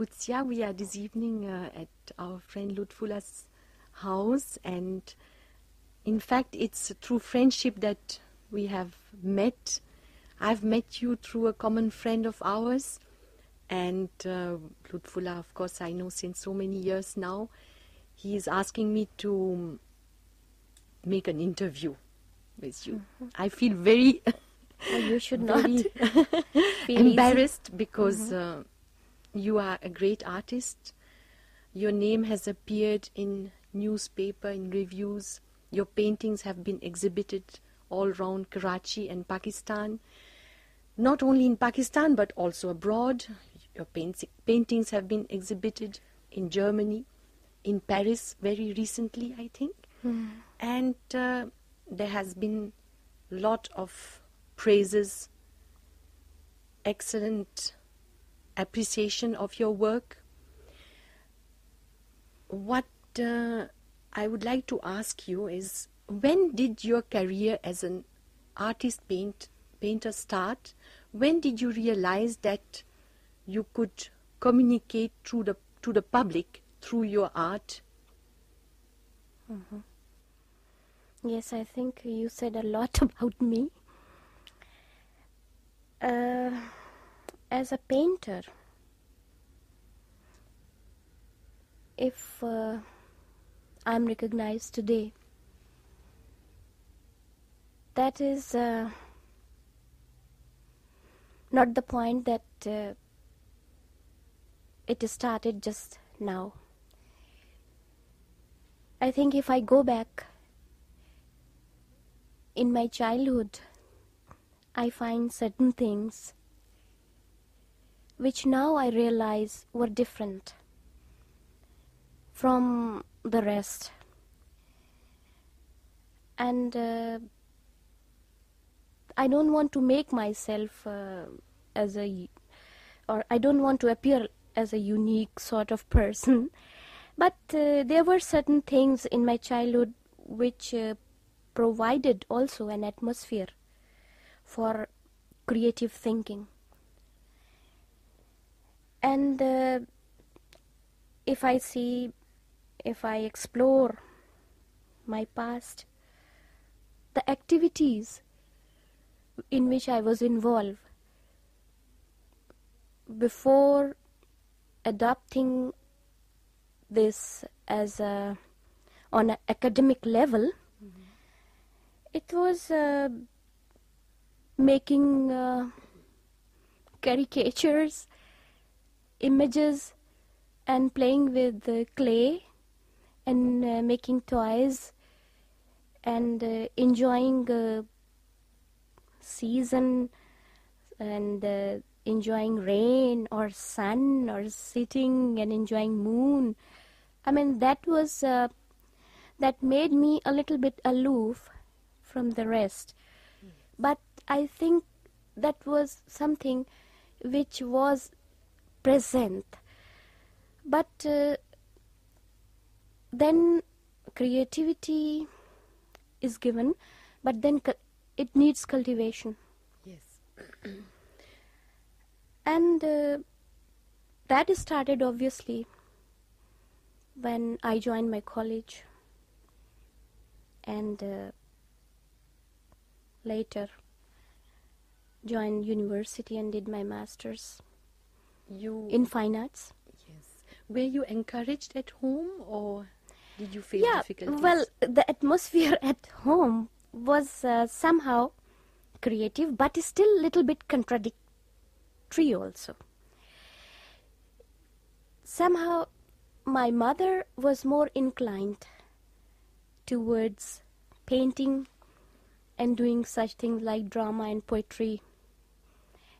goods. Yeah, we are this evening uh, at our friend Lutfullah's house, and in fact, it's through friendship that we have met. I've met you through a common friend of ours, and uh, Lutfullah, of course, I know since so many years now. He is asking me to make an interview with you. Mm -hmm. I feel very. well, you should not embarrassed because. Mm -hmm. uh, you are a great artist. Your name has appeared in newspaper, in reviews. Your paintings have been exhibited all round Karachi and Pakistan. Not only in Pakistan, but also abroad. Your paintings have been exhibited in Germany, in Paris very recently, I think. Mm. And uh, there has been a lot of praises, excellent appreciation of your work. What uh, I would like to ask you is when did your career as an artist paint, painter start? When did you realize that you could communicate through the, to the public through your art? Mm -hmm. Yes, I think you said a lot about me. Uh, as a painter if uh, I'm recognized today that is uh, not the point that uh, it started just now I think if I go back in my childhood I find certain things which now I realize were different from the rest. And uh, I don't want to make myself uh, I don't want to appear as a unique sort of person. But uh, there were certain things in my childhood which provided also an atmosphere for creative thinking. And uh, if I explore my past, the activities in which I was involved before adopting this as a, on an academic level, mm-hmm. it was uh, making uh, caricatures images and playing with clay and uh, making toys and uh, enjoying uh, season and enjoying rain or sun or sitting and enjoying moon. I mean, that was that made me a little bit aloof from the rest. Hmm. But I think that was something which was present. But uh, then creativity is given, but then it needs cultivation. Yes. and uh, that started obviously when I joined my college and uh, later joined university and did my master's you in fine arts. Yes. Were you encouraged at home or did you face yeah, difficulties? Well, the atmosphere at home was uh, somehow creative but still a little bit contradictory also. Somehow my mother was more inclined towards painting and doing such things like drama and poetry.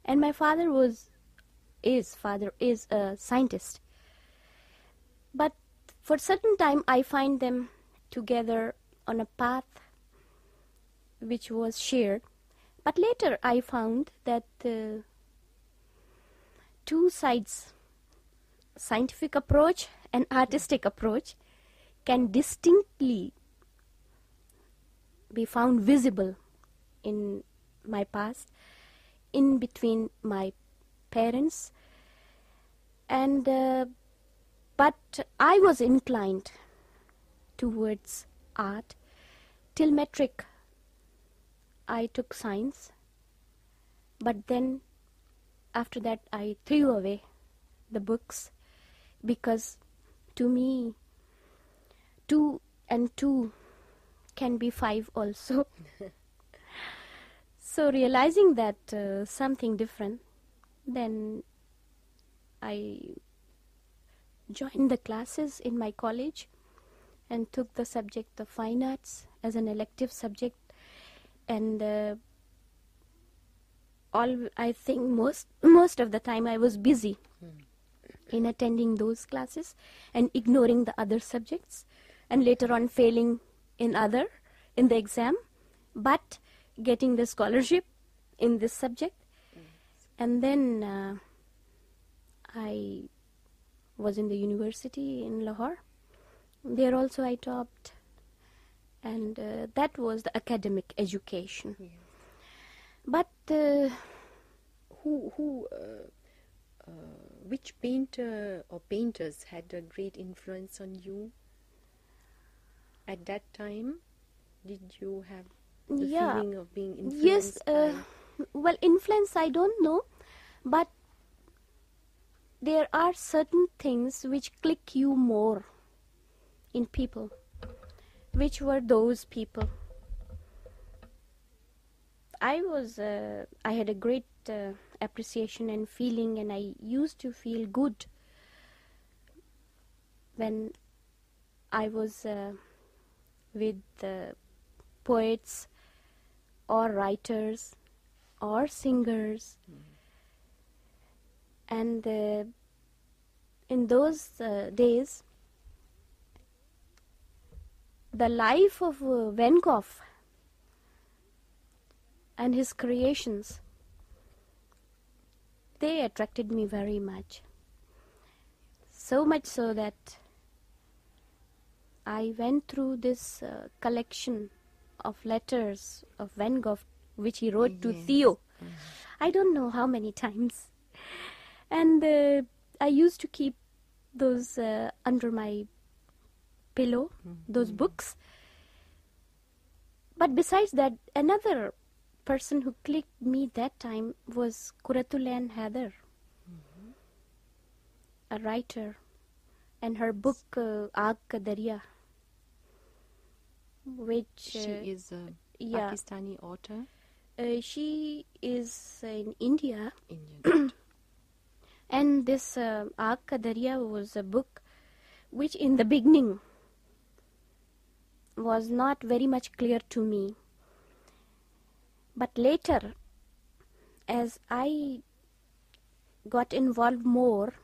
And my father was is, father is a scientist. But for a certain time I find them together on a path which was shared. But later I found that the uh, two sides, scientific approach and artistic approach, can distinctly be found visible in my past, in between my parents, and uh, but I was inclined towards art till metric. I took science, but then after that I threw away the books, because to me 2 and 2 can be 5 also. So realizing that uh, something different, then I joined the classes in my college and took the subject of fine arts as an elective subject, and uh, I think most of the time I was busy hmm. in attending those classes and ignoring the other subjects, and later on failing in the exam but getting the scholarship in this subject and then uh, I was in the university in Lahore. There also I topped, and uh, that was the academic education. But uh, who, who, which painter or painters had a great influence on you at that time? Did you have the feeling of being influenced? Yes well influence i don't know but there are certain things which click you more in people which were those people i was uh, i had a great uh, appreciation and feeling and i used to feel good when i was uh, with uh, poets or writers or singers. And uh, in those uh, days, the life of Van Gogh uh, and his creations, they attracted me very much. So much so that I went through this collection of letters of Van Gogh which he wrote to Theo. Mm-hmm. I don't know how many times. And uh, I used to keep those uh, under my pillow, mm-hmm. those mm-hmm. books. But besides that, another person who clicked me that time was Kuratulan Heather, a writer, and her book uh, Aag Kadarya, which she uh, is a yeah, Pakistani author. Uh, she is in India. and this uh, was a book which in the beginning was not very much clear to me. But later, as I got involved more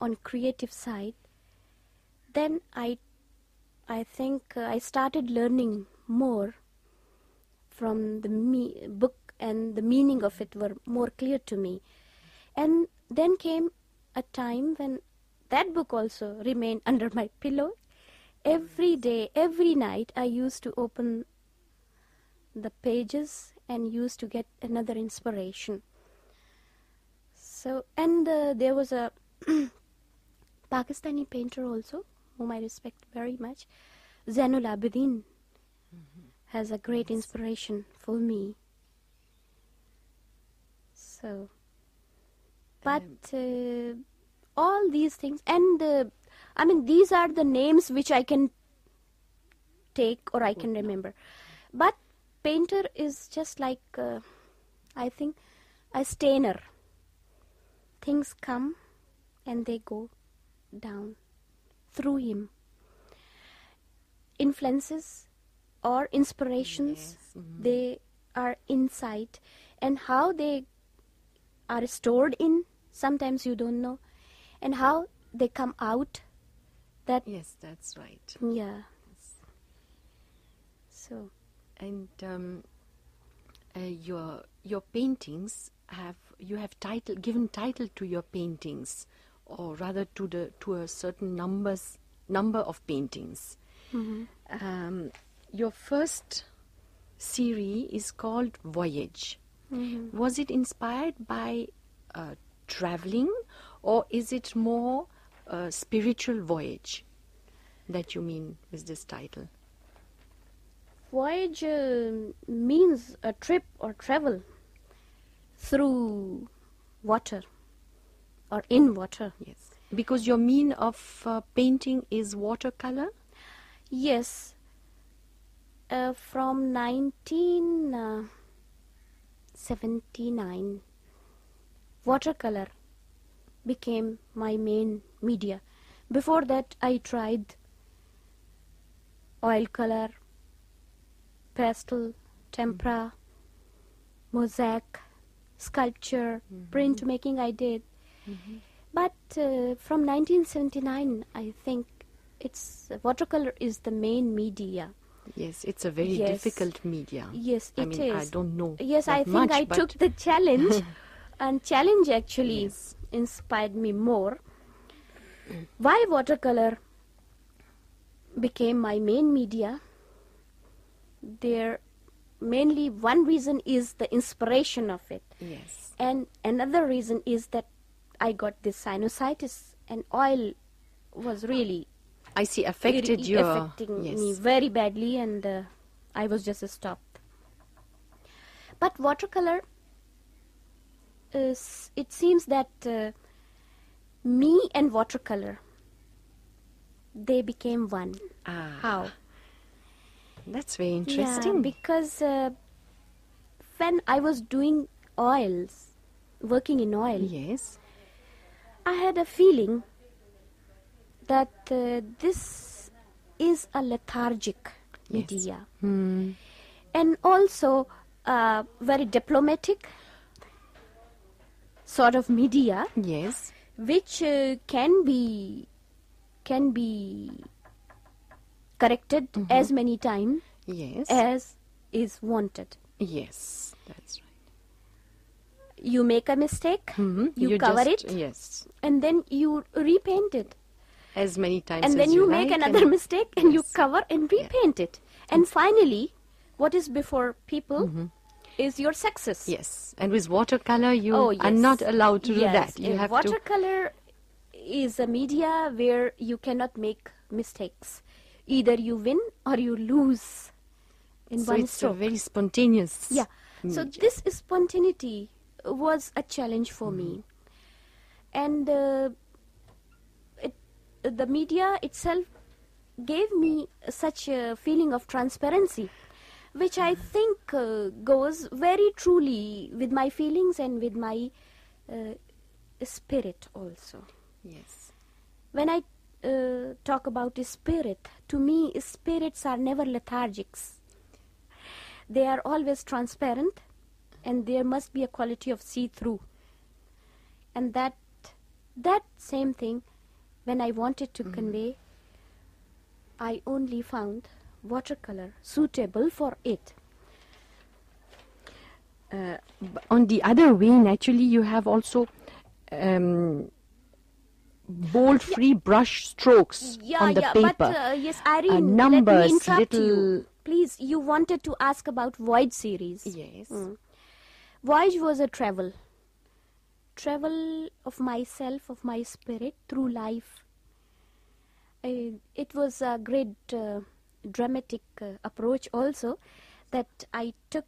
on creative side, then I, I think uh, I started learning more from the me- book and the meaning of it were more clear to me. And then came a time when that book also remained under my pillow. Every day, every night, I used to open the pages and used to get another inspiration. So, and uh, there was a Pakistani painter also, whom I respect very much, Zainul Abidin has a great inspiration for me. So, but um, uh, all these things, and uh, I mean, these are the names which I can take or I can remember. But painter is just like, uh, I think, a stainer. Things come and they go down through him. Influences or inspirations, yes. They are inside, and how they are stored in, sometimes you don't know, and how they come out. That, yes, that's right. Yeah. Yes. So, and um, uh, your paintings you have given title to your paintings, or rather to a certain number of paintings. Mm-hmm. Um, your first series is called Voyage. Mm-hmm. Was it inspired by uh, traveling, or is it more spiritual voyage that you mean with this title? Voyage um, means a trip or travel through water or in water. Yes. Because your mean of uh, painting is watercolor? Yes. Uh, from 1979, uh, watercolor became my main media. Before that, I tried oil color, pastel, tempera, mosaic, sculpture, mm-hmm. print making I did. Mm-hmm. But uh, from 1979, I think watercolor is the main media Yes, it's a very yes. difficult media. Yes, I it mean, is. I don't know. Yes, I think much, I took the challenge, and challenge actually yes. inspired me more. Why watercolor became my main media? There, mainly one reason is the inspiration of it. Yes. And another reason is that I got this sinusitis, and oil was really I see, affected you? it affecting me very badly and uh, I was just stopped. But watercolor, is, it seems that uh, me and watercolor, they became one. Ah. How? That's very interesting. Yeah, because uh, when I was doing oils, working in oils. yes, I had a feeling that uh, this is a lethargic yes. media hmm. and also uh, very diplomatic sort of media yes which uh, can be can be corrected mm -hmm. as many times yes as is wanted yes that's right you make a mistake, mm -hmm. you, you, cover just, it, yes, and then you repaint it as many times and then you, you make like another mistake and yes. you cover and repaint yeah. it and finally what is before people mm -hmm. Is your success? Yes, and with watercolor you oh, yes. are not allowed to do that. You have watercolor to... is a media where you cannot make mistakes. Either you win or you lose in so one it's stroke. very spontaneous. Yeah. Media. So this spontaneity was a challenge for mm -hmm. me, mm-hmm. and. Uh, the media itself gave me such a feeling of transparency, which I think uh, goes very truly with my feelings and with my uh, spirit also. Yes. When I uh, talk about spirit, to me, spirits are never lethargics. They are always transparent, and there must be a quality of see through. And that that same thing when I wanted to mm-hmm. convey, I only found watercolor suitable for it. Uh, on the other way, naturally, you have also um, bold, free brush strokes on the paper. But, uh, yes, uh, Irene, let me interrupt you. Please, you wanted to ask about voyage series. Yes. Mm. Voyage was a travel travel of myself, of my spirit through life. It was a great uh, dramatic uh, approach also that I took,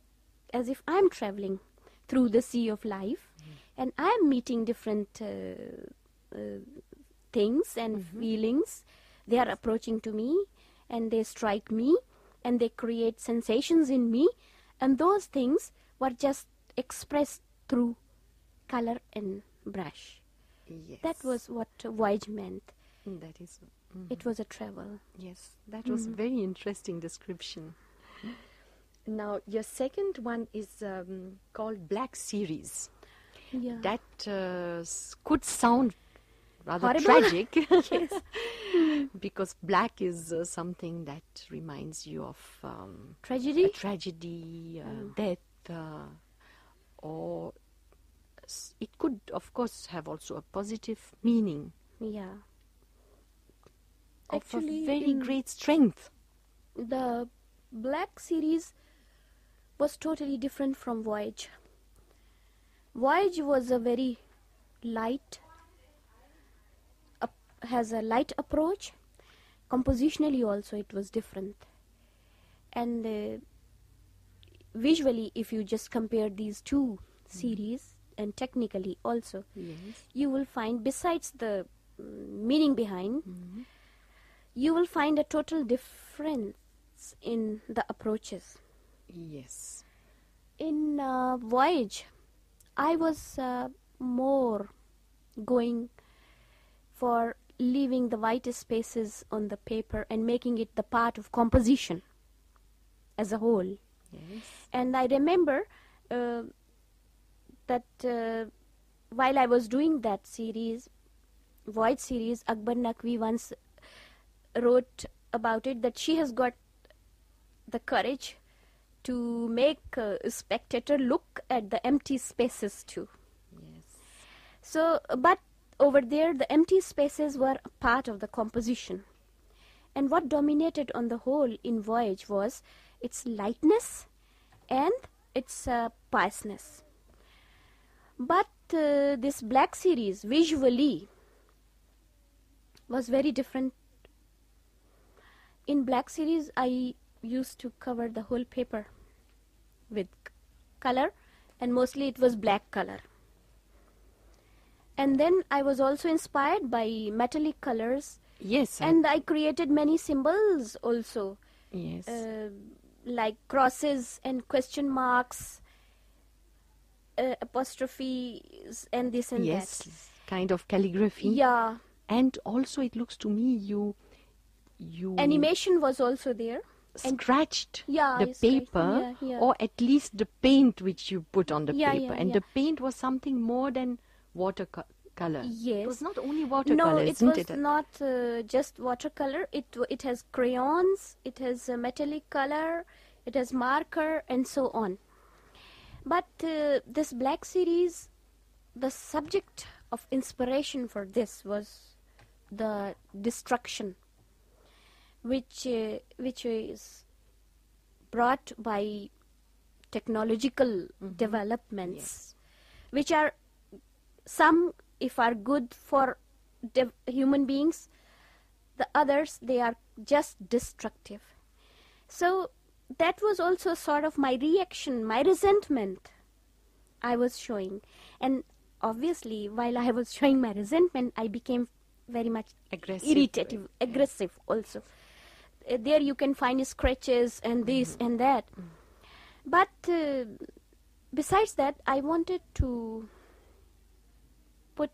as if I'm traveling through the sea of life, mm-hmm. and I'm meeting different uh, things and mm-hmm. feelings. They are approaching to me and they strike me and they create sensations in me, and those things were just expressed through color in brush. Yes. That was what voyage meant. Mm, that is, mm -hmm. It was a travel. Yes, that was mm -hmm. very interesting description. Now, your second one is um, called Black Series. Yeah. That uh, could sound rather Horrible. tragic. yes. because black is uh, something that reminds you of um, tragedy, tragedy, uh, oh. death, uh, or it could, of course, have also a positive meaning. Yeah. Of Actually, a very great strength. The Black series was totally different from Voyage. Voyage was a very light, uh, has a light approach. Compositionally, also, it was different. And uh, visually, if you just compare these two series, and technically also. Yes. You will find, besides the mm, meaning behind, mm-hmm. you will find a total difference in the approaches. Yes. In uh, Voyage, I was uh, more going for leaving the white spaces on the paper and making it the part of composition as a whole. Yes. And I remember uh, that uh, while I was doing that series, Void series, Akbar Naqvi once wrote about it that she has got the courage to make a spectator look at the empty spaces too. Yes. So, but over there the empty spaces were a part of the composition. And what dominated on the whole in Voyage was its lightness and its uh, piousness. But uh, this black series visually was very different. In black series I used to cover the whole paper with color, and mostly it was black color. And then I was also inspired by metallic colors. Yes. And I created many symbols also. Yes. Uh, like crosses and question marks uh, apostrophes and this and yes, that. Yes, kind of calligraphy. Yeah. And also, it looks to me you you animation was also there. Scratched and, yeah, the paper, yeah, yeah. or at least the paint which you put on the paper, and the paint was something more than watercolor. Yes, it was not only watercolor. No, it was it? not uh, just watercolor. It it has crayons, it has uh, metallic color, it has marker, and so on. But uh, this Black Series, the subject of inspiration for this was the destruction, which uh, is brought by technological mm-hmm. developments, which are some, if are good for human beings, the others they are just destructive. So that was also sort of my reaction, my resentment I was showing. And obviously, while I was showing my resentment, I became very much aggressive, irritative, aggressive also. Uh, there you can find scratches and this mm-hmm. and that. Mm-hmm. But uh, besides that, I wanted to put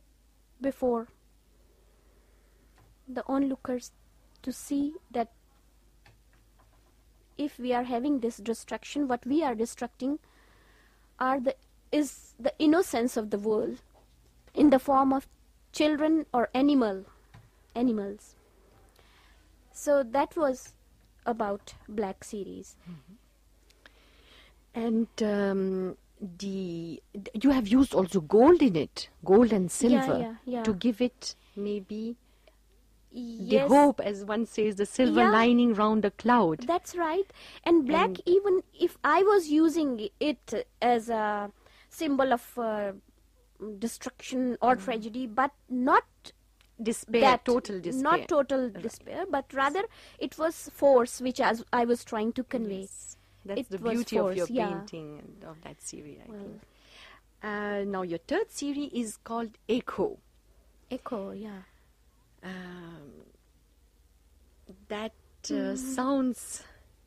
before the onlookers to see that if we are having this destruction, what we are destructing are the is the innocence of the world in the form of children or animal animals. So that was about Black series. Mm-hmm. And um, the you have used also gold in it, gold and silver to give it maybe the hope as one says the silver lining round the cloud that's right and black even if i was using it as a symbol of uh, destruction or mm. tragedy but not despair total despair not total despair but rather it was force which as i was trying to convey that's the beauty of your painting and of that series i think uh, now your third series is called echo echo yeah um, that uh, mm-hmm. sounds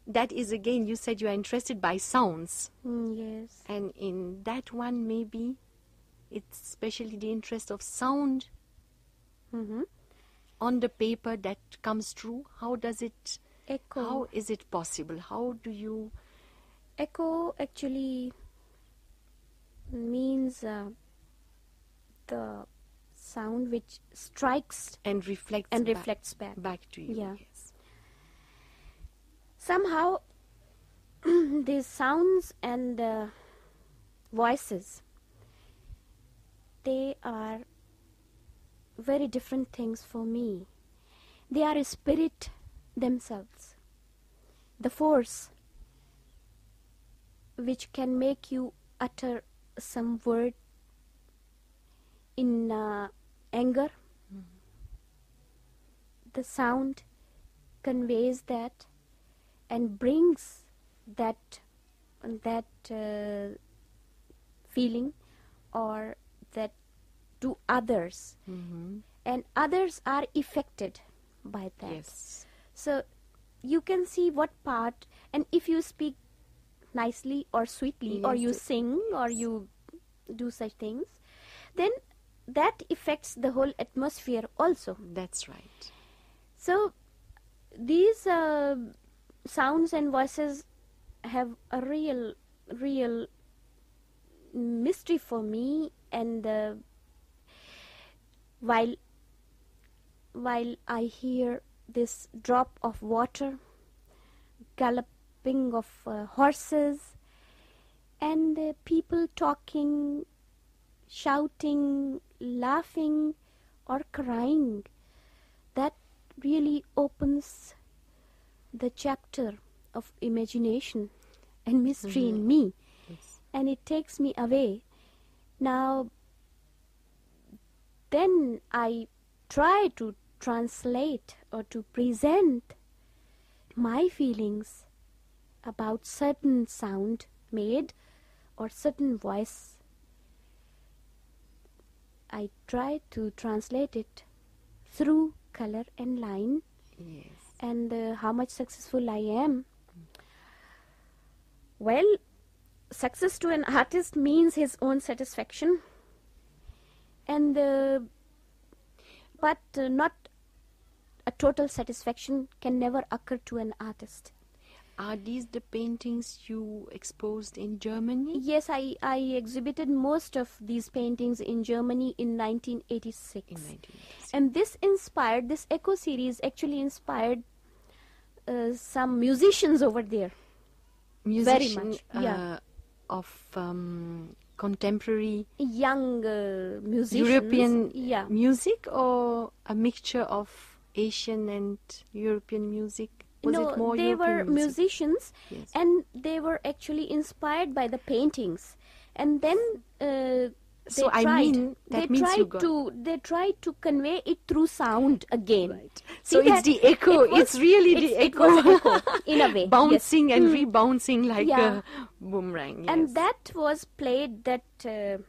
that is again you said you are interested by sounds mm, yes and in that one maybe it's especially the interest of sound mm-hmm. on the paper that comes through how does it echo how is it possible how do you echo actually means uh, the sound which strikes and reflects back to you. Yeah. Yes. Somehow these sounds and uh, voices, they are very different things for me. They are a spirit themselves, the force which can make you utter some word in uh, anger. The sound conveys that and brings that uh, feeling or that to others, mm-hmm. and others are affected by that. Yes. So you can see what part, and if you speak nicely or sweetly, or you sing or you do such things, then that affects the whole atmosphere also. That's right. So these uh, sounds and voices have a real, real mystery for me. And uh, while while I hear this drop of water, galloping of uh, horses, and uh, people talking shouting, laughing, or crying. That really opens the chapter of imagination and mystery in mm-hmm. me. And it takes me away. Now, then I try to translate or to present my feelings about certain sound made or certain voice I try to translate it through color and line yes. and uh, how much successful I am. Well, success to an artist means his own satisfaction and uh, but uh, not a total satisfaction can never occur to an artist are these the paintings you exposed in Germany? Yes, I exhibited most of these paintings in Germany in 1986. And this inspired, this Echo series actually inspired uh, some musicians over there. Musicians uh, of um, contemporary young uh, musicians. European music, or a mixture of Asian and European music? No, they were musicians, yes. And they were actually inspired by the paintings, and then uh, they tried to convey it through sound again. Right. So it's the echo. It's really the echo in a way, bouncing and mm. rebouncing like a boomerang. Yes. And that was played. That uh,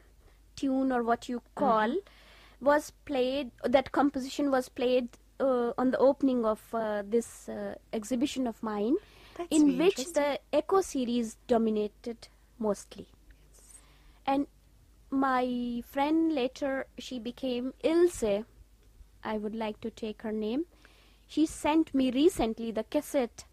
tune, or what you uh-huh. call, was played. That composition was played uh, on the opening of uh, this uh, exhibition of mine, That's in which the Echo series dominated mostly. Yes. And my friend later, she became Ilse. I would like to take her name. She sent me recently the cassette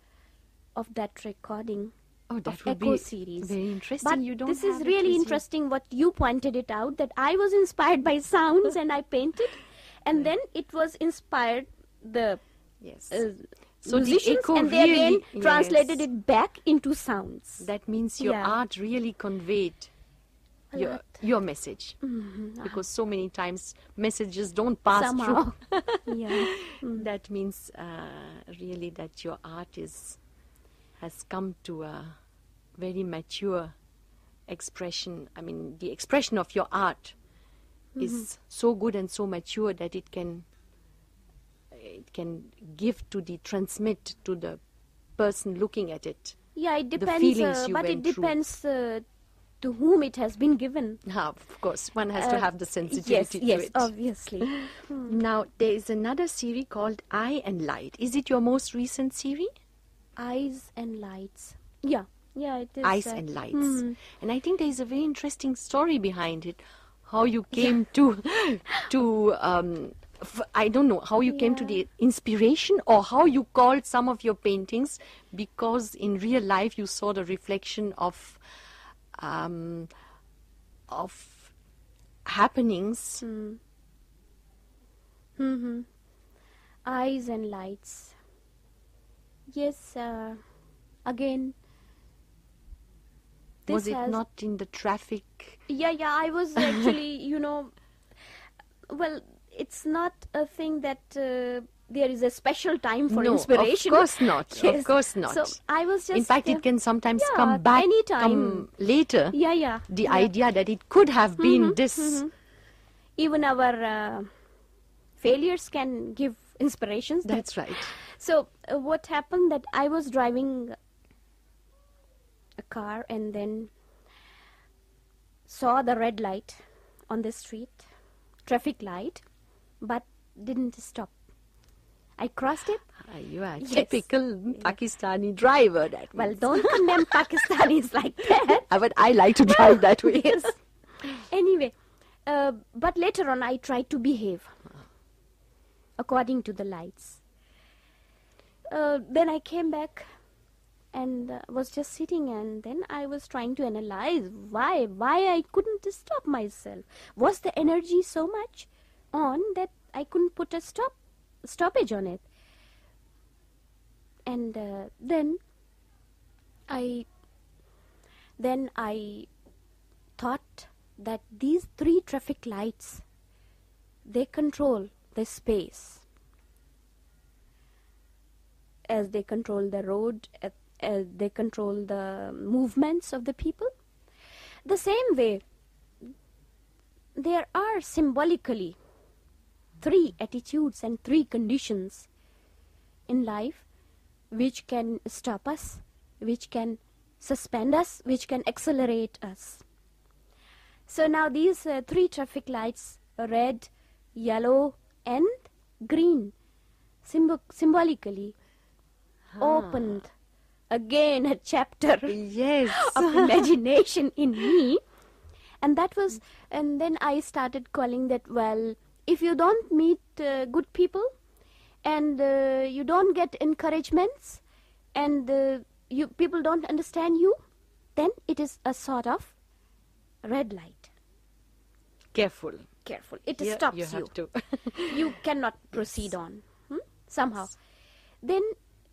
of that recording. Oh, that would Echo be series. very interesting. But you don't this is really interesting what you pointed it out that I was inspired by sounds and I painted, and yeah. then it was inspired the yes. Uh, so musicians the and they really, again yes. translated it back into sounds. That means your yeah. art really conveyed your, your message mm-hmm. Ah. because so many times messages don't pass Somehow. through. yeah. mm That means uh, really that your art is, has come to a very mature expression. I mean, the expression of your art mm-hmm. is so good and so mature that it can it can give to the transmit to the person looking at it yeah it depends uh, but it depends uh, to whom it has been given ah, of course one has uh, to have the sensitivity yes, to yes, it obviously hmm. now there is another series called eye and light is it your most recent series eyes and lights yeah yeah it is eyes uh, and lights hmm. and i think there is a very interesting story behind it how you came yeah. to to um, I don't know how you came to the inspiration or how you called some of your paintings because in real life you saw the reflection of um, of happenings. Mm. hmm mm-hmm. Eyes and lights. Yes, uh, again. was it not in the traffic? Yeah, yeah. I was actually, you know, well it's not a thing that uh, there is a special time for no, inspiration. Of course not. Yes. Of course not. So I was just. In fact, it can sometimes come back. Any time later. Yeah, yeah. The idea that it could have mm-hmm, been mm-hmm. this. Even our uh, failures can give inspirations. That's right. So uh, what happened that I was driving a car and then saw the red light on the street, traffic light but didn't stop. I crossed it. Ah, you are typical Pakistani driver. That well, don't condemn Pakistanis like that. Ah, but I like to drive that way. yes. Anyway, uh, but later on, I tried to behave according to the lights. Uh, then I came back and uh, was just sitting, and then I was trying to analyze why why I couldn't stop myself. Was the energy so much? on that I couldn't put a stop stoppage on it. And uh, then I then I thought that these three traffic lights they control the space as they control the road as, they control the movements of the people the same way there are symbolically three attitudes and three conditions in life which can stop us, which can suspend us, which can accelerate us. So now these uh, three traffic lights, red, yellow and green, symbolically opened again a chapter of imagination in me. And that was, and then I started calling that, well, if you don't meet uh, good people and uh, you don't get encouragements and uh, you people don't understand you then it is a sort of red light careful careful it stops you, have you. To. you cannot proceed on hmm, somehow then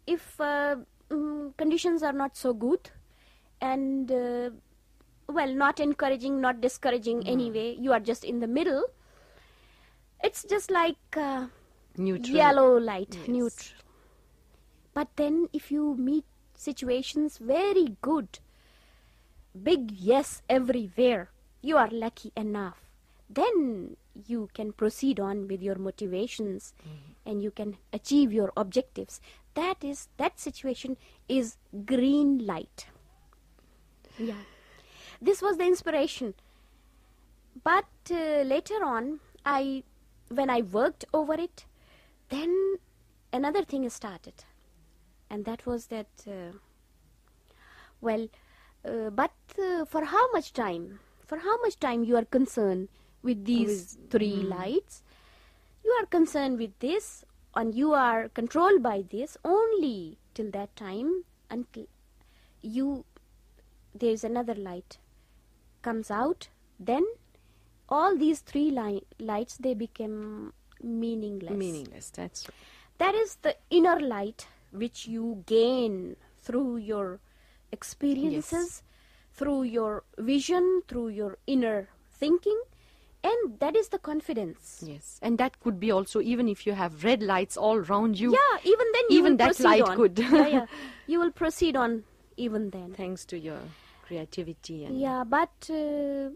if mm, conditions are not so good and well not encouraging not discouraging hmm. anyway you are just in the middle it's just like uh, neutral. Yellow light, yes. Neutral. But then if you meet situations very good, big yes everywhere, you are lucky enough. Then you can proceed on with your motivations, mm-hmm. and you can achieve your objectives. That situation is green light. Yeah, this was the inspiration. But uh, later on, I when I worked over it, then another thing started, and that was that, uh, uh, uh, for how much time? For how much time you are concerned with these three mm-hmm. lights? You are concerned with this, and you are controlled by this only till that time, until there is another light comes out, then all these three li- lights they became meaningless meaningless that's right. that is the inner light which you gain through your experiences yes. through your vision through your inner thinking and that is the confidence yes and that could be also even if you have red lights all around you yeah even then even that light on. could yeah, yeah. you will proceed on even then thanks to your creativity and yeah but uh,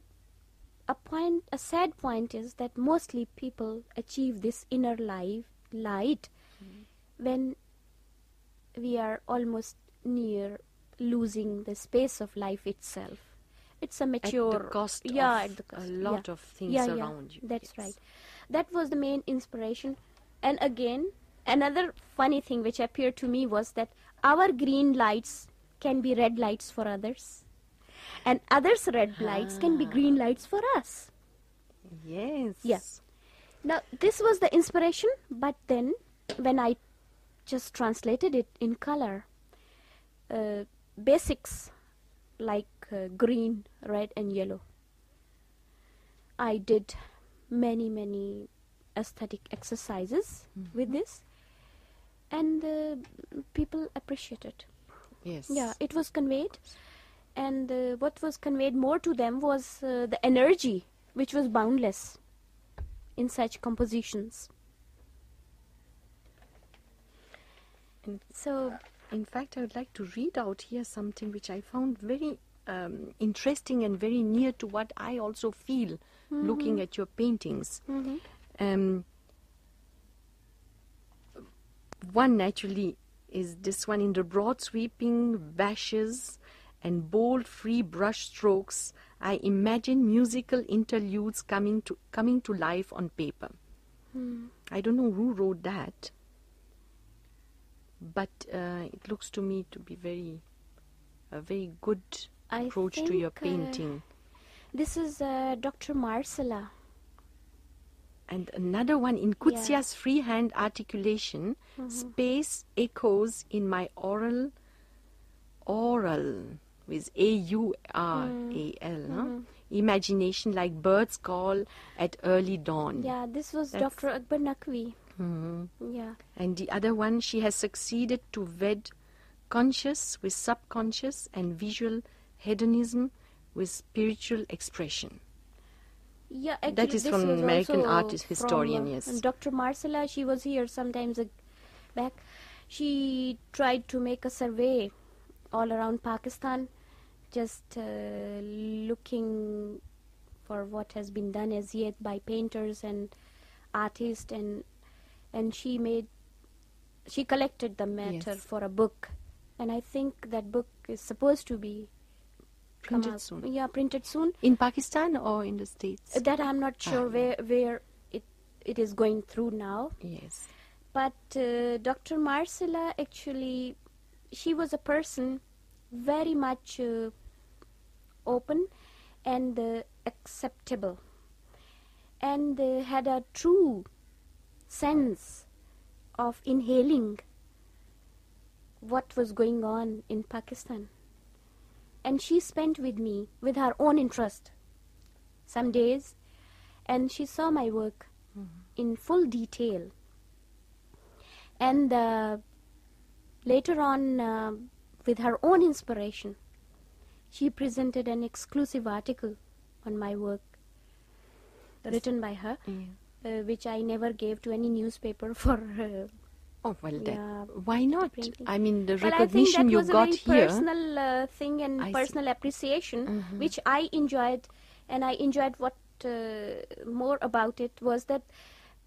a sad point is that mostly people achieve this inner life, light when we are almost near losing the space of life itself. It's a mature at the cost of the a lot of things around you. That's right. That was the main inspiration. And again, another funny thing which appeared to me was that our green lights can be red lights for others and others red lights can be green lights for us. Yes. Yeah. Now this was the inspiration, but then when I just translated it in color, uh, basics like uh, green, red, and yellow. I did many many aesthetic exercises mm-hmm. with this, and uh, people appreciated. Yes. Yeah, it was conveyed and uh, what was conveyed more to them was uh, the energy which was boundless in such compositions. So, in fact, I would like to read out here something which I found very um, interesting and very near to what I also feel mm-hmm. looking at your paintings. Mm-hmm. Um, one naturally is this one, in the broad sweeping washes and bold free brush strokes, I imagine musical interludes coming to life on paper. Hmm. I don't know who wrote that, but uh, it looks to me to be a very good approach to your uh, painting. This is uh, Dr. Marcella. And another one in Kutsia's freehand articulation, mm-hmm. space echoes in my oral with A U R A L. Mm. Mm-hmm. Huh? Imagination like birds call at early dawn. Yeah, this was That's Dr. Akbar Nakvi. Mm. Yeah. And the other one, she has succeeded to wed conscious with subconscious and visual hedonism with spiritual expression. Yeah, actually, that is from American artist historian. From, uh, yes, Dr. Marcella, she was here sometimes back. She tried to make a survey all around Pakistan, just uh, looking for what has been done as yet by painters and artists, and she collected the matter for a book, and I think that book is supposed to be printed soon. Yeah, printed soon. In Pakistan or in the States? Uh, that I'm not ah, sure where it is going through now. Yes. But uh, Dr. Marcella, actually, she was a person very much uh, open and uh, acceptable and uh, had a true sense of inhaling what was going on in Pakistan. And she spent with me with her own interest some days and she saw my work mm-hmm. in full detail. And uh, later on, with her own inspiration. She presented an exclusive article on my work written by her, yeah. uh, which I never gave to any newspaper for. Uh, oh well, yeah, why not? I mean, the well, recognition you got here. personal uh, thing and I personal see. appreciation, mm -hmm. which I enjoyed, and I enjoyed what uh, more about it was that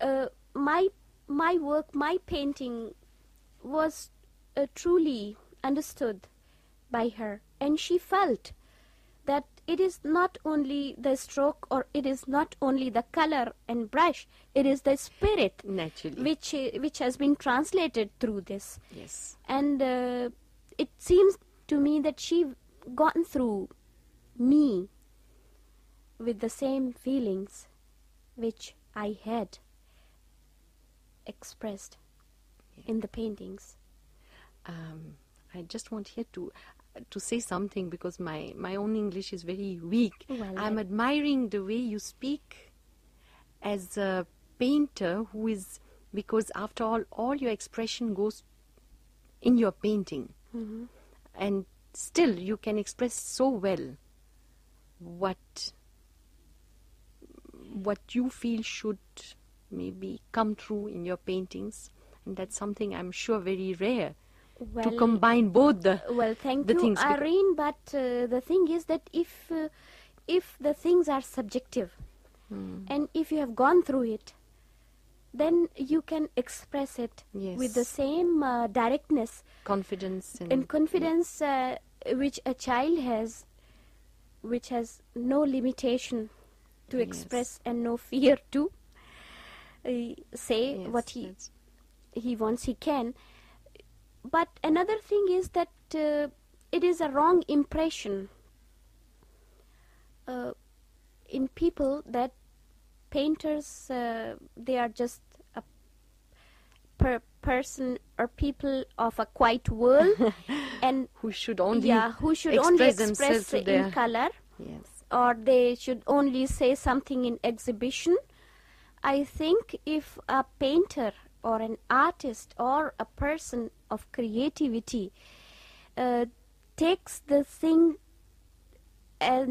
uh, my my work, my painting was uh, truly understood by her, and she felt that it is not only the stroke, or it is not only the color and brush, it is the spirit, naturally, which eh, has been translated through this. Yes. And uh, it seems to me that she gone through me with the same feelings which I had expressed in the paintings. Um, I just want here to to say something because my, my own English is very weak. Well, I'm admiring the way you speak as a painter who is, because after all, all your expression goes in your painting. Mm-hmm. And still, you can express so well what what you feel should maybe come true in your paintings and that's something i'm sure very rare well, to combine uh, both the well thank the you things Irene but uh, the thing is that if uh, if the things are subjective hmm. and if you have gone through it then you can express it yes. with the same uh, directness confidence and, and confidence yeah. Uh, which a child has which has no limitation to express and no fear to uh, say yes, what he he wants he can but another thing is that uh, it is a wrong impression uh, in people that painters, uh, they are just a person or people of a quiet world and who should only express in their color, yes, or they should only say something in exhibition. I think if a painter or an artist or a person of creativity uh, takes the thing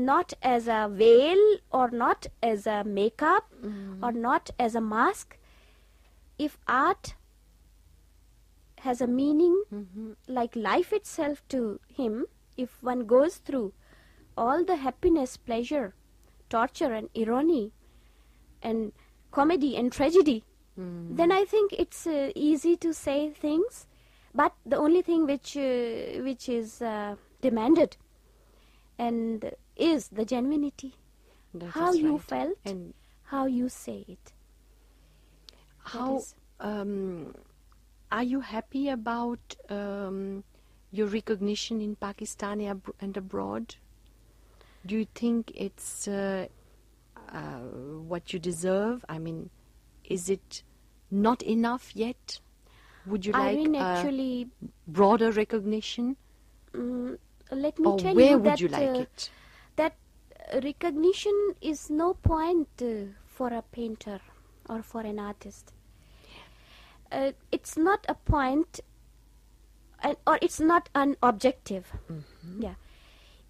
not as a veil or not as a makeup mm. or not as a mask. If art has a meaning mm-hmm. like life itself to him, if one goes through all the happiness, pleasure, torture, and irony, and comedy and tragedy, mm. then I think it's uh, easy to say things but the only thing which uh, is uh, demanded and is the genuinity. That how you right. felt and how you say it. How um, are you happy about um, your recognition in Pakistan and abroad? Do you think it's uh, what you deserve? I mean, is it not enough yet? Would you like Irene, actually, broader recognition? Mm, let me tell you. that, uh, That uh, recognition is no point uh, for a painter or for an artist. it's not a point, or it's not an objective. Mm-hmm. Yeah,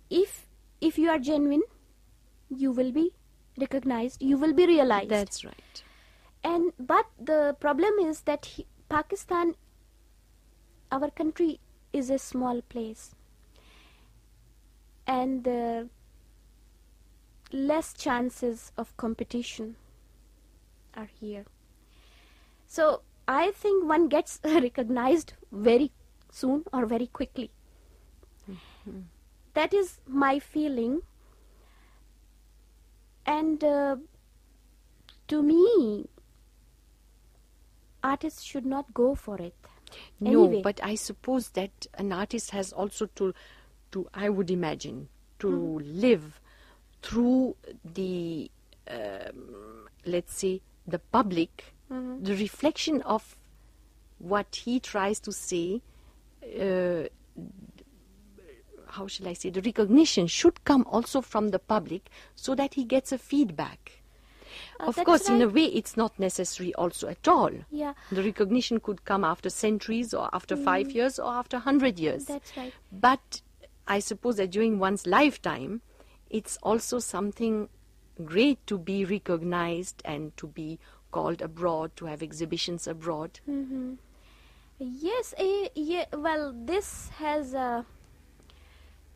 if if you are genuine, you will be recognized. You will be realized. That's right. And but the problem is that Pakistan, our country, is a small place, and uh, less chances of competition are here. So I think one gets recognized very soon or very quickly. Mm-hmm. That is my feeling. And uh, to me, artists should not go for it. No, but I suppose that an artist has also to, to I would imagine, to mm-hmm. live through the, um, let's say, the public, mm-hmm. the reflection of what he tries to say. Uh, how shall I say? The recognition should come also from the public so that he gets a feedback. Ah, of course, right. in a way, it's not necessary also at all. Yeah. The recognition could come after centuries or after mm. five years or after 100 years. That's right. But I suppose that during one's lifetime, it's also something great to be recognized and to be called abroad, to have exhibitions abroad. Mm -hmm. Yes, uh, eh, yeah, well, this has uh,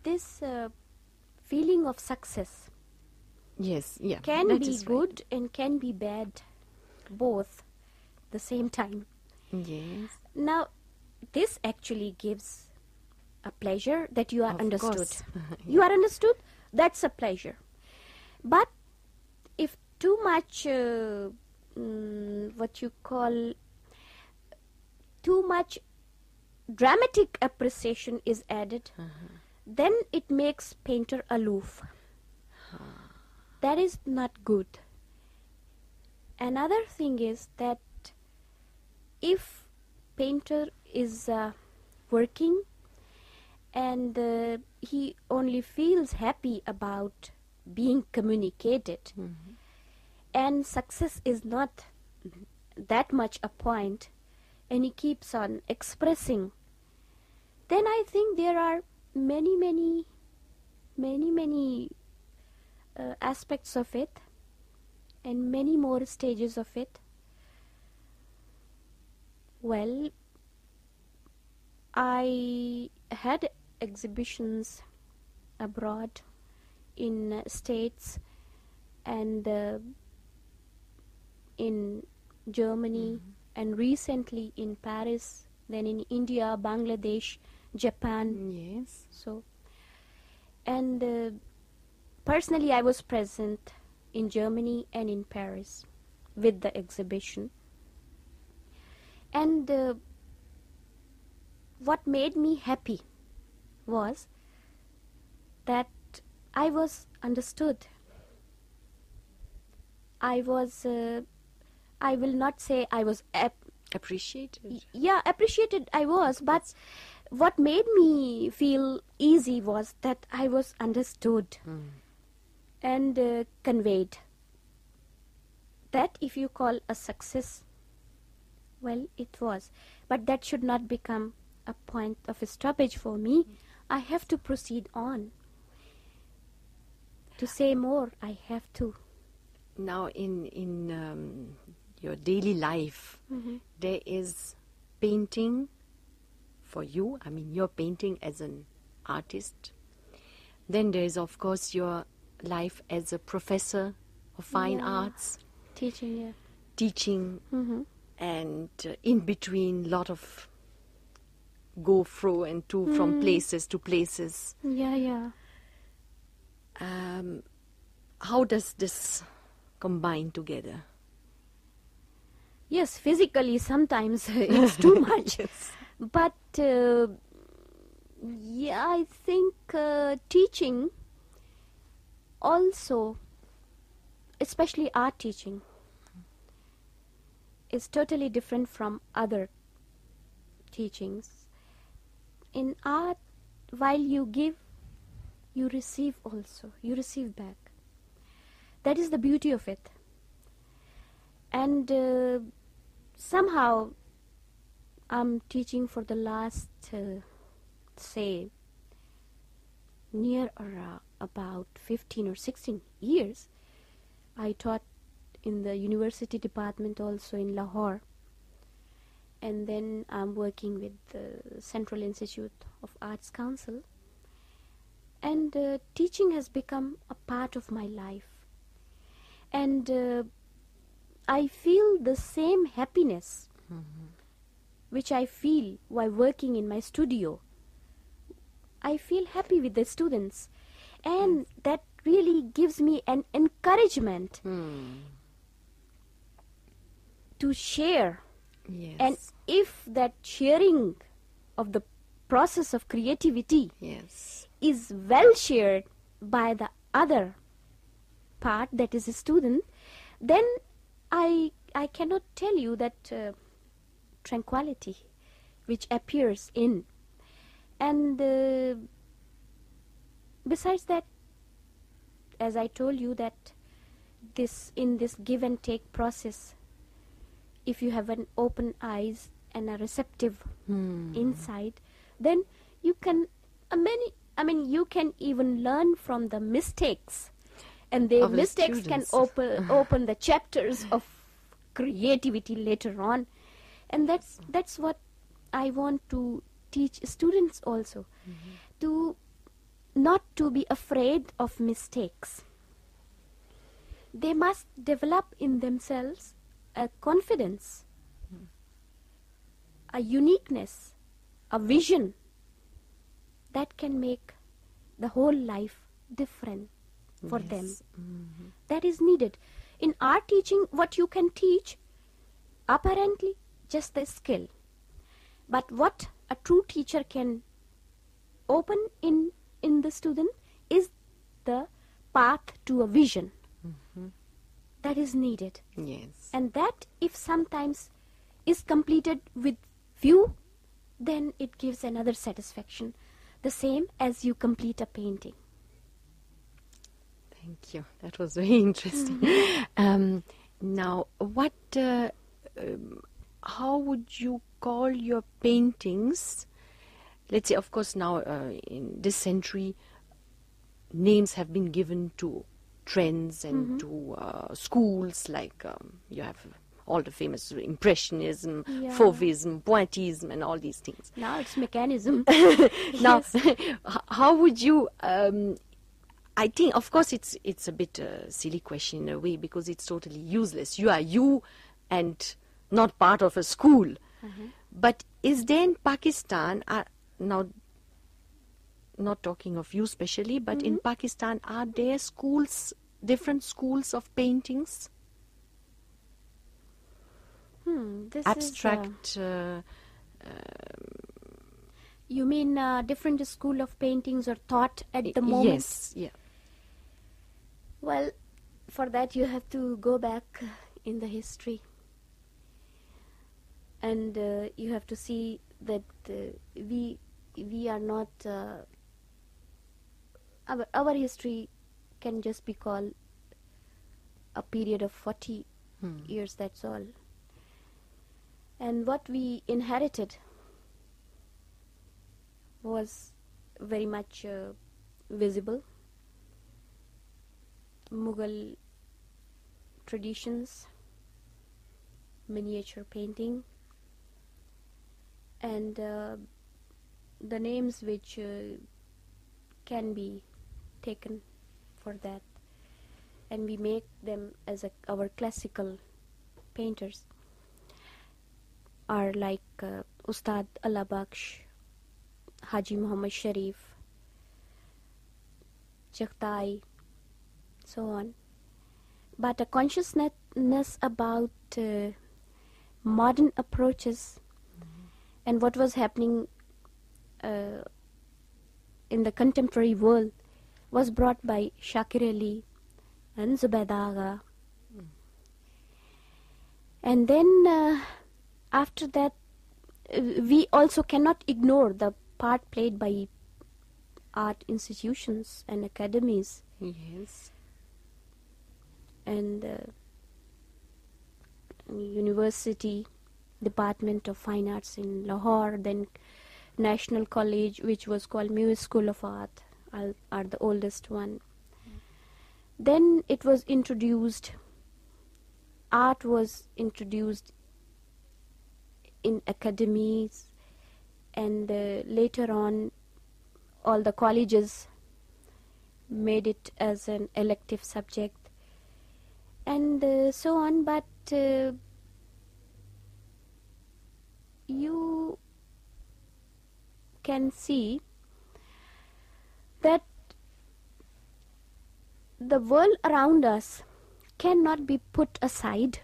this uh, feeling of success Yes, yeah. Can that be good right. and can be bad, both, the same time. Yes. Now, this actually gives a pleasure that you are of understood. yeah. You are understood. That's a pleasure. But if too much, uh, mm, what you call, too much dramatic appreciation is added, uh-huh. then it makes painter aloof that is not good another thing is that if painter is uh, working and uh, he only feels happy about being communicated mm-hmm. and success is not that much a point and he keeps on expressing then i think there are many many many many uh, aspects of it and many more stages of it well i had exhibitions abroad in states and uh, in germany mm-hmm. and recently in paris then in india bangladesh japan yes so and uh, Personally, I was present in Germany and in Paris with the exhibition. And uh, what made me happy was that I was understood. I was, uh, I will not say I was appreciated. Yeah, appreciated I was, but what made me feel easy was that I was understood. Hmm and uh, conveyed that if you call a success, well, it was, but that should not become a point of a stoppage for me. I have to proceed on. To say more, I have to. Now in um, your daily life, mm-hmm. there is painting for you. I mean, you're painting as an artist. Then there is, of course, your life as a professor of fine yeah. arts. Teaching, yeah. Teaching, mm-hmm. and uh, in between, lot of go fro and to mm. from places to places. Yeah, yeah. Um, how does this combine together? Yes, physically sometimes it's too much, yes. but uh, yeah, I think uh, teaching also, especially art teaching, is totally different from other teachings. In art, while you give, you receive also. You receive back. That is the beauty of it. And uh, somehow, I'm teaching for the last, uh, say, near about 15 or 16 years. I taught in the university department also in Lahore. And then I'm working with the Central Institute of Arts Council. And uh, teaching has become a part of my life. And uh, I feel the same happiness mm-hmm. which I feel while working in my studio. I feel happy with the students and that really gives me an encouragement hmm. to share. Yes. And if that sharing of the process of creativity is well shared by the other part, that is a student, then I cannot tell you that uh, tranquility which appears in. And uh, besides that as i told you that this in this give and take process if you have an open eyes and a receptive hmm. insight, then you can uh, many i mean you can even learn from the mistakes and the mistakes can open open the chapters of creativity later on and that's that's what i want to teach students also mm-hmm. to not to be afraid of mistakes. They must develop in themselves a confidence, a uniqueness, a vision that can make the whole life different for them. Mm-hmm. is needed. In our teaching, what you can teach, apparently, just the skill. But what a true teacher can open in in the student is the path to a vision mm-hmm. is needed. Yes. And that, if sometimes is completed with view, then it gives another satisfaction, the same as you complete a painting. Thank you. That was very interesting. Um, now, what, uh, um, how would you call your paintings? Let's say, of course, now uh, in this century, names have been given to trends and mm-hmm. to uh, schools. Like um, you have all the famous impressionism, yeah. fauvism, Pointism, and all these things. Now it's mechanism. now, how would you? Um, I think, of course, it's it's a bit uh, silly question in a way because it's totally useless. You are you, and not part of a school. Mm-hmm. But is there in Pakistan? Are, now not talking of you specially, but in mm-hmm. Pakistan, are there schools, different schools of paintings? Hmm, uh, Abstract. Uh, you mean uh, different school of paintings or thought at the moment? Yes, yeah. Well, for that you have to go back in the history and you have to see that uh, we we are not uh, our our history can just be called a period of 40 hmm. years that's all and what we inherited was very much uh, visible mughal traditions miniature painting and the names which can be taken for that and we make them as a our classical painters are like Ustad Allah Bakhsh Haji Muhammad Sharif Chughtai so on but a consciousness about modern approaches and what was happening uh, in the contemporary world was brought by Shakir Ali and Zubaida Agha. And then uh, after that, uh, we also cannot ignore the part played by art institutions and academies. Yes. And university Department of Fine Arts in Lahore, then National College, which was called Muse School of Art, are the oldest one. Then it was introduced, art was introduced in academies, and later on all the colleges made it as an elective subject, and uh, so on. But uh, you can see that the world around us cannot be put aside.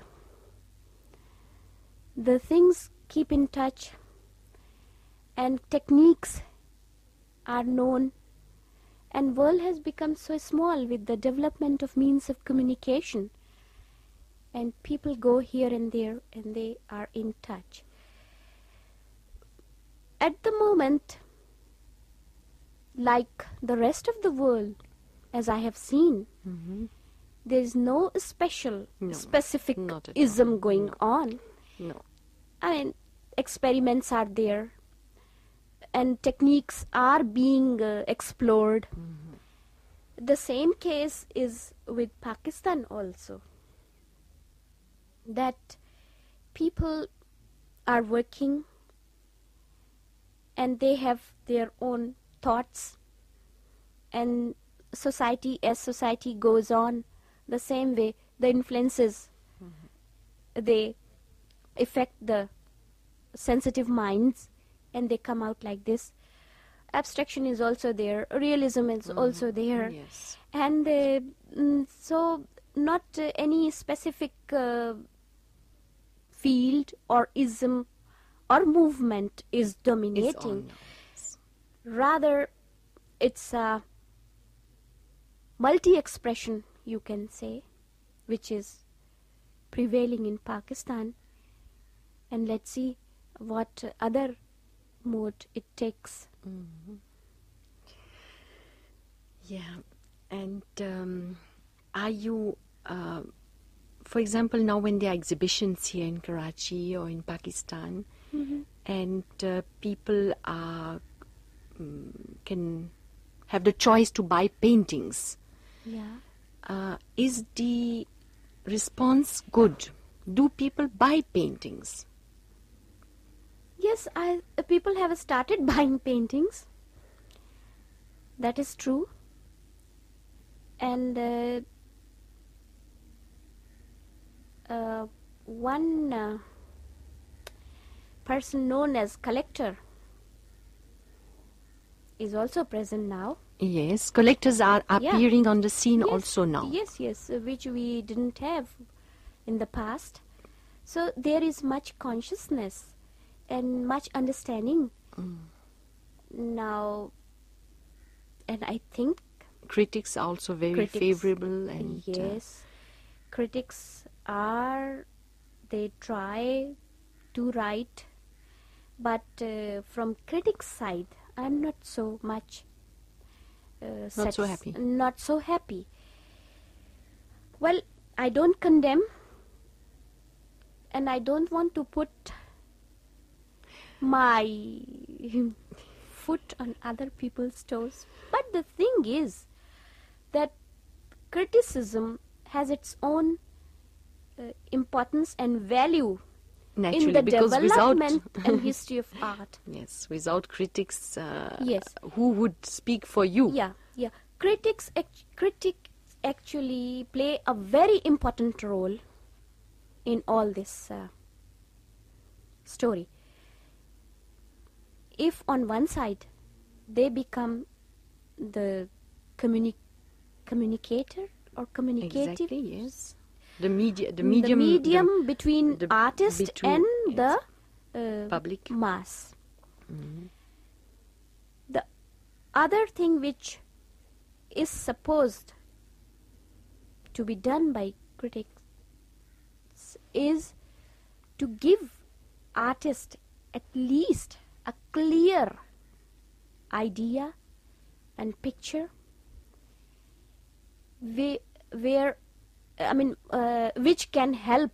The things keep in touch and techniques are known and world has become so small with the development of means of communication and people go here and there and they are in touch. At the moment, like the rest of the world, as I have seen, mm-hmm. there is no specific ism going on. No. I mean, experiments are there and techniques are being uh, explored. Mm-hmm. The same case is with Pakistan also, that people are working and they have their own thoughts. And society, as society goes on, the same way the influences, mm-hmm. they affect the sensitive minds and they come out like this. Abstraction is also there, realism is mm-hmm. also there. Yes. And uh, mm, so not any specific uh, field or ism or movement is dominating. Rather, it's a multi expression, you can say, which is prevailing in Pakistan. And let's see what other mode it takes. Mm-hmm. Yeah, and um, are you, uh, for example, now when there are exhibitions here in Karachi or in Pakistan, and uh, people mm, can have the choice to buy paintings. Yeah, uh, is the response good? Do people buy paintings? Yes, uh, people have started buying paintings. That is true. And. one person known as collector is also present now. Yes, collectors are appearing yeah. on the scene yes, also now. Yes, yes, which we didn't have in the past. So there is much consciousness and much understanding mm. now. And I think critics are also very critics, favorable and uh, yes, uh, critics are they try to write but uh, from critics' side, I'm not so much uh, not so happy. Not so happy. Well, I don't condemn, and I don't want to put my foot on other people's toes. But the thing is that criticism has its own uh, importance and value Naturally, in the because development without and history of art. Yes, without critics, uh, yes. who would speak for you? Yeah, yeah. Critics, act- actually play a very important role in all this uh, story. If on one side they become the communi- communicator or communicative, exactly, yes the media the medium between the, artist and the uh, public mass mm-hmm. the other thing which is supposed to be done by critics is to give artist at least a clear idea and picture where uh, which can help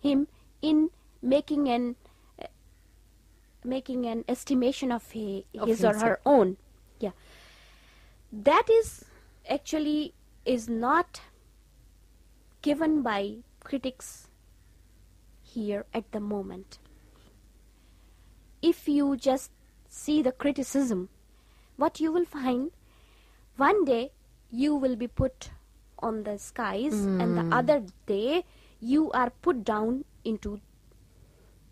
him in making an uh, estimation of his or her own. Yeah, that is actually is not given by critics here at the moment. If you just see the criticism, what you will find, one day you will be put on the skies, and the hmm. other day you are put down into.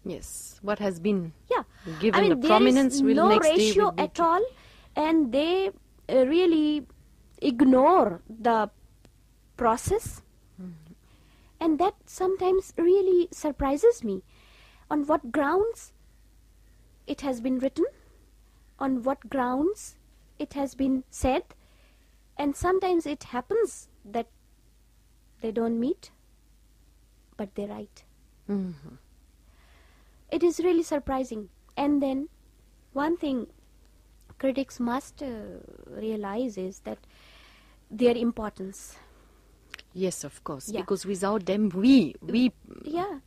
Yes, what has been yeah given I mean, the prominence no ratio at all, and they uh, really ignore the process, hmm. and that sometimes really surprises me. On what grounds it has been written, on what grounds it has been said, and sometimes it happens that they don't meet, but they write. Mm-hmm. It is really surprising. And then one thing critics must uh, realize is that their importance. Yes, of course, yeah. Because without them we yeah.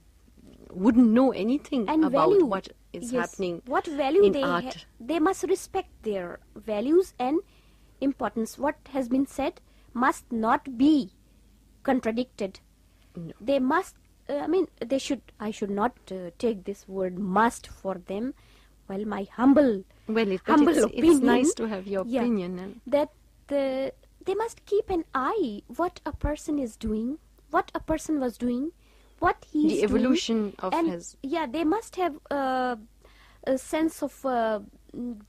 wouldn't know anything and about value. What is yes. happening what value in they art. They must respect their values and importance. What has been said must not be contradicted. They must, uh, I mean, they should, I should not uh, take this word must for them. Well, my humble, well, humble it's, opinion. It's nice to have your opinion. Eh? that they must keep an eye what a person is doing, what a person was doing, what he the evolution of his. Yeah, they must have uh, a sense of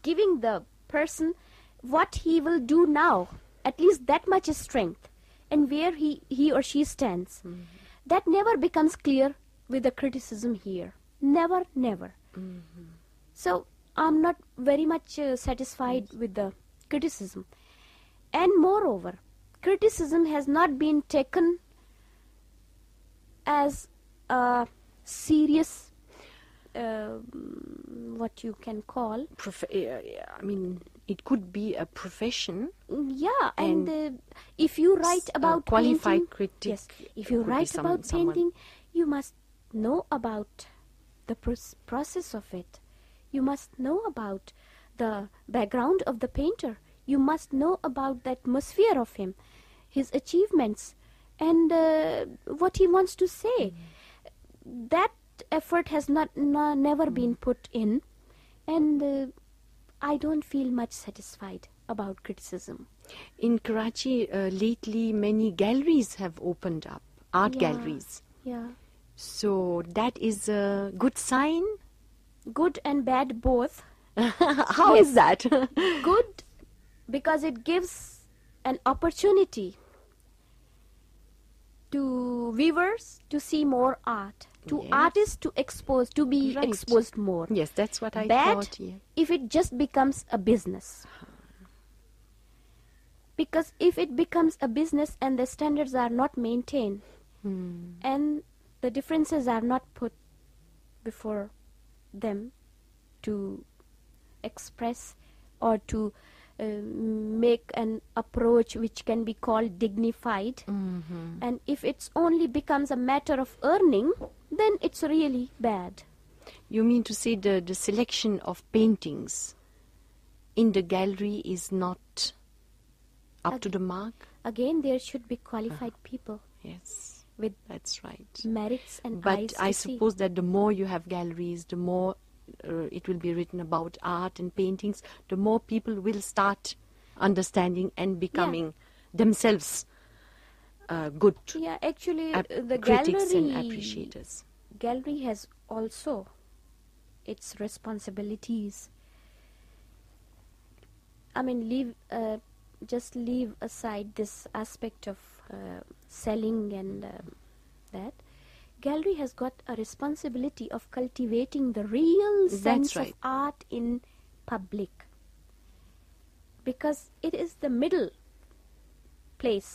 giving the person what he will do now at least that much strength and where he or she stands. Mm-hmm. That never becomes clear with the criticism here. Never, never. Mm-hmm. So I'm not very much uh, satisfied with the criticism. And moreover, criticism has not been taken as a serious, uh, what you can call... I mean it could be a profession. Yeah, and, and uh, if you write about qualified painting, yes, if you write some, about someone. painting, you must know about the pr process of it. You must know about the background of the painter. You must know about the atmosphere of him, his achievements, and uh, what he wants to say. Mm That effort has not never mm been put in, and. Uh, I don't feel much satisfied about criticism. In Karachi, uh, lately many galleries have opened up, art galleries. Yeah. So that is a good sign? Good and bad both. How is that? Good because it gives an opportunity to viewers to see more art to artists to expose to be exposed more yes that's what i but thought yeah. if it just becomes a business because if it becomes a business and the standards are not maintained hmm. and the differences are not put before them to express or to uh, make an approach which can be called dignified. Mm-hmm. And if it's only becomes a matter of earning, then it's really bad. You mean to say the selection of paintings in the gallery is not up to the mark? Again, there should be qualified ah, people. Yes, that's right. Merits and eyes to see. But I suppose that the more you have galleries, the more uh, it will be written about art and paintings, the more people will start understanding and becoming themselves uh, good. Yeah, actually, uh, the critics and appreciators. Gallery has also its responsibilities. I mean, leave just leave aside this aspect of selling and um, that gallery has got a responsibility of cultivating the real sense of art in public because it is the middle place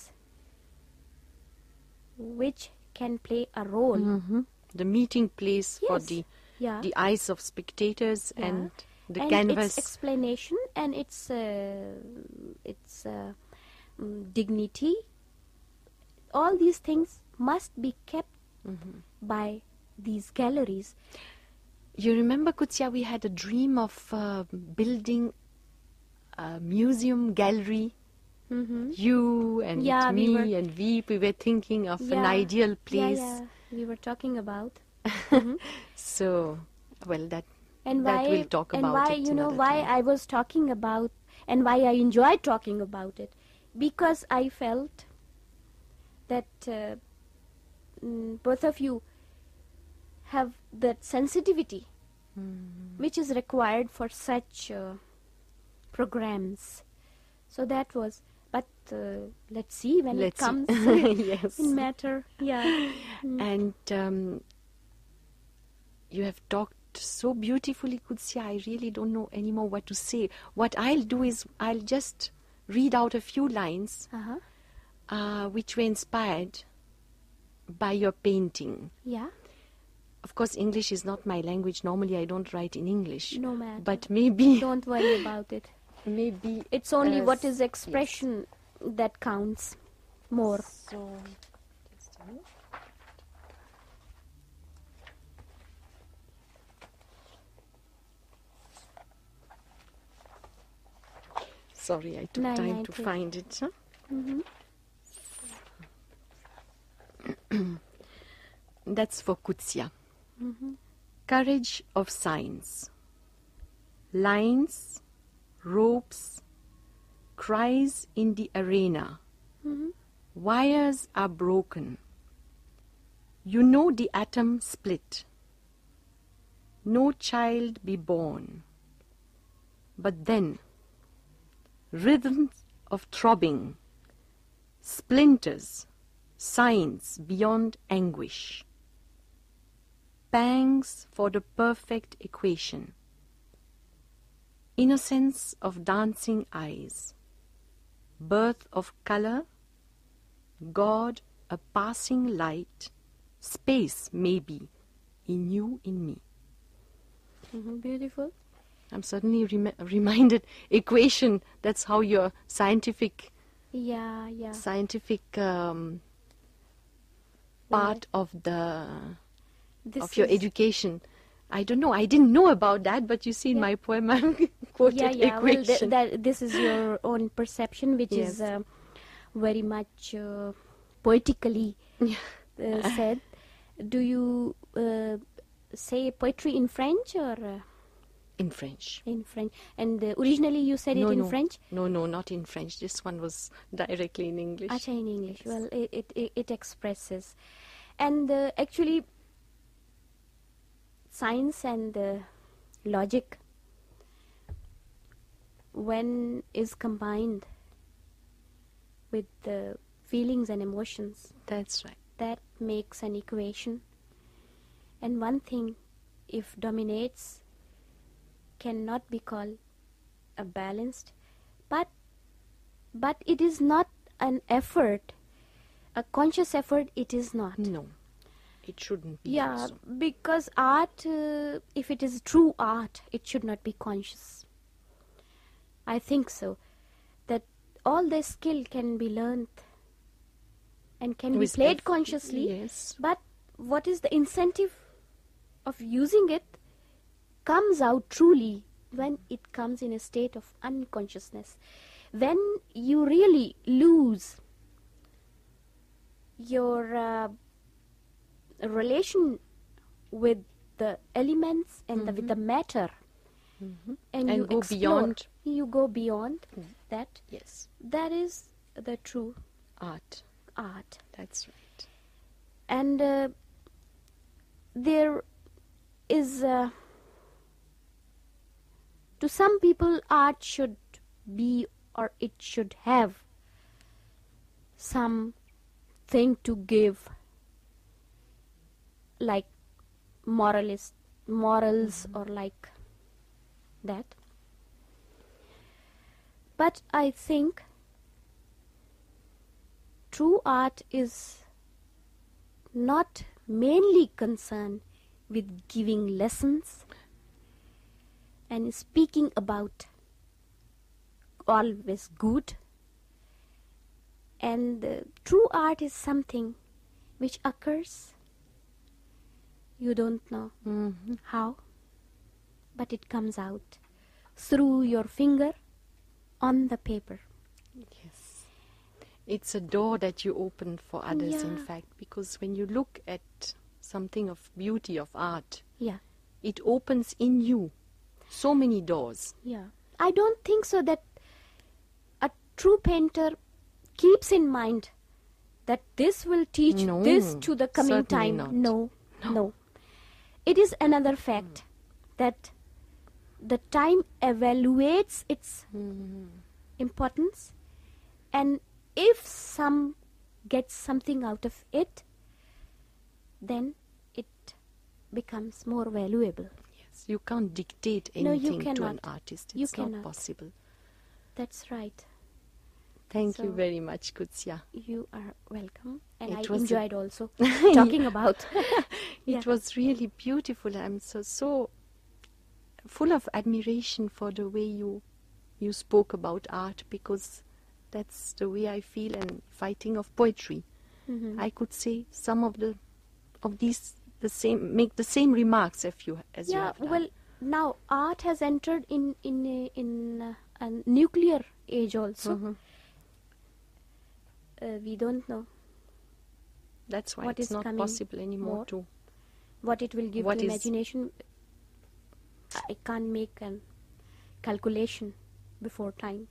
which can play a role. Mm-hmm. The meeting place for the the eyes of spectators and the and canvas. Its explanation and its uh, its uh, mm, dignity. All these things must be kept mm-hmm. by these galleries. You remember, Kutsia, we had a dream of uh, building a museum gallery. Mm-hmm. You and yeah, me we were, and Veep, we were thinking of yeah, an ideal place. Yeah, we were talking about. mm-hmm. So, well, that and that why, we'll talk and about. And why you know why time. I was talking about and why I enjoyed talking about it because I felt that uh, Mm, both of you have that sensitivity mm-hmm. which is required for such uh, programs. So that was, but uh, let's see when it comes yes. in matter. Yeah. Mm. And um, you have talked so beautifully, Qudsiya. I really don't know anymore what to say. What I'll do is I'll just read out a few lines uh-huh. uh, which were inspired by your painting. Yeah. Of course, English is not my language. Normally, I don't write in English. No, matter. But maybe. Don't worry about it. Maybe. It's only uh, what is expression yes. that counts more. So, Sorry, I took nine, time nine, to find it. Huh? Mm -hmm. That's for Kutsia. Mm-hmm. Courage of signs. Lines, ropes, cries in the arena. Mm-hmm. Wires are broken. You know the atom split. No child be born. But then, rhythms of throbbing, splinters, science beyond anguish. Pangs for the perfect equation. Innocence of dancing eyes. Birth of color. God, a passing light. Space, maybe, in you, in me. Mm-hmm, beautiful. I'm suddenly reminded equation. That's how your scientific. Yeah, yeah. Scientific. Um, part of your education. I don't know. I didn't know about that, but you see in my poem I'm quoted equation. Well, this is your own perception, which is um, very much uh, poetically uh, said. Do you uh, say poetry in French or...? in French. In French. And uh, originally you said no, it in no. French? No, no, not in French. This one was directly in English. Acha, in English. Yes. Well, it, it, it expresses. And uh, actually, science and uh, logic, when is combined with the feelings and emotions. That's right. That makes an equation. And one thing, if dominates cannot be called a balanced but but it is not an effort a conscious effort it is not no it shouldn't be yeah because art uh, if it is true art it should not be conscious i think so that all this skill can be learned and can be played consciously yes but what is the incentive of using it comes out truly when it comes in a state of unconsciousness when you really lose your uh, relation with the elements and with the mm-hmm. matter mm-hmm. and, you go beyond you go beyond that yes that is the true art art that's right and uh, there is to some people, art should be, or it should have something to give, like morals mm-hmm. or like that. But I think true art is not mainly concerned with giving lessons and speaking about always good and uh, true art is something which occurs you don't know mm-hmm. how but it comes out through your finger on the paper yes it's a door that you open for others in fact because when you look at something of beauty of art yeah it opens in you so many doors. Yeah. I don't think so that a true painter keeps in mind that this will teach no, this to the coming time. Not. No, no. No. It is another fact mm. that the time evaluates its mm. importance and if some gets something out of it then it becomes more valuable artists. You can't dictate anything no, to an artist. It's you not possible. That's right. Thank so, you very much, Kutsya. You are welcome. And it I enjoyed also talking about. yeah. It was really beautiful. I'm so so full of admiration for the way you you spoke about art because that's the way I feel and fighting of poetry. Mm -hmm. I could say some of the of these the same make the same remarks if you as yeah, you have done. well now art has entered in in a, in a, nuclear age also mm -hmm. uh, we don't know that's why what it's not possible anymore more, to what it will give what to imagination i can't make a calculation before time